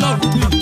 love me.